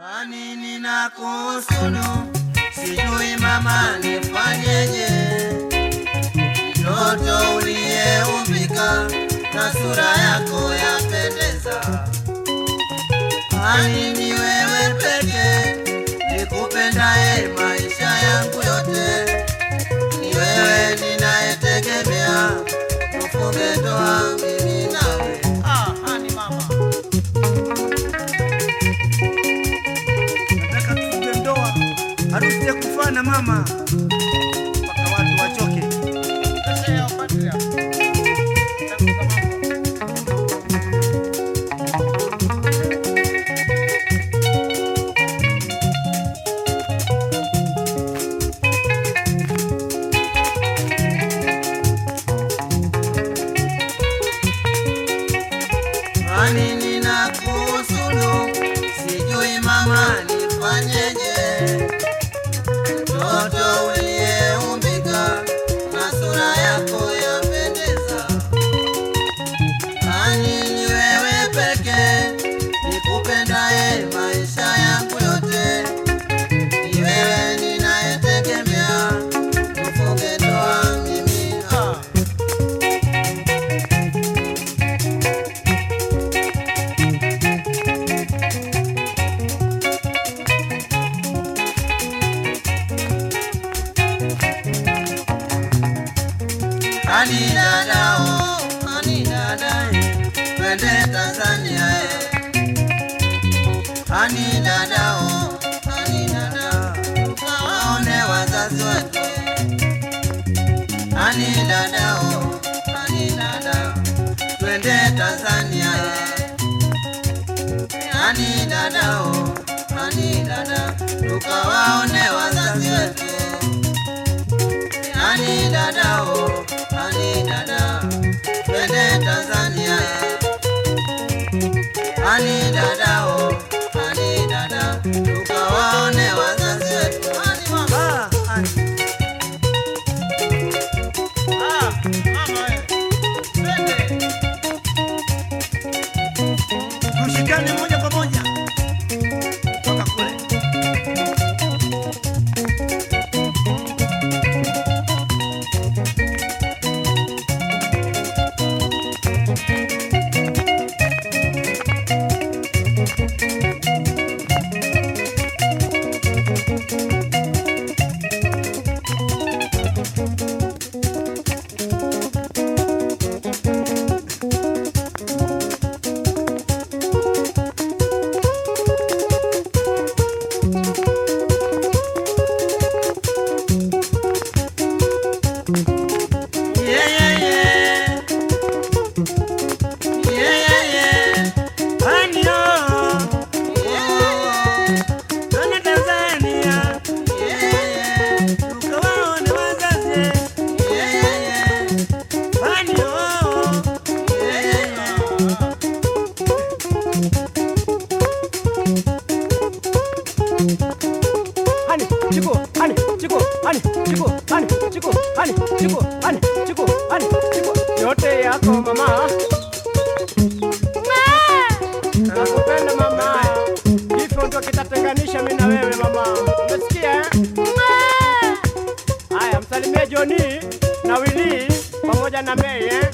Ani nina kusudu, sijui mama nifanyeje. Mtoto uliyeumbika na sura yako yapendeza. Ani ni wewe pekee nikupendaye mama, mpaka watu wachoke. Sasa Ani dada oh, ani dada eh, twende Tanzania eh. Ani dada oh, ani dada, tukawaone wazazi wetu. Ani dada oh, ani dada, twende Tanzania chiku, ani, chiku, ani, chiku. Yote yako mama. Nakupenda mama. kifo ndio kitatenganisha mimi na wewe mama. Umesikia? eh? Haya, msalimie Joni na Willy pamoja na Mei eh?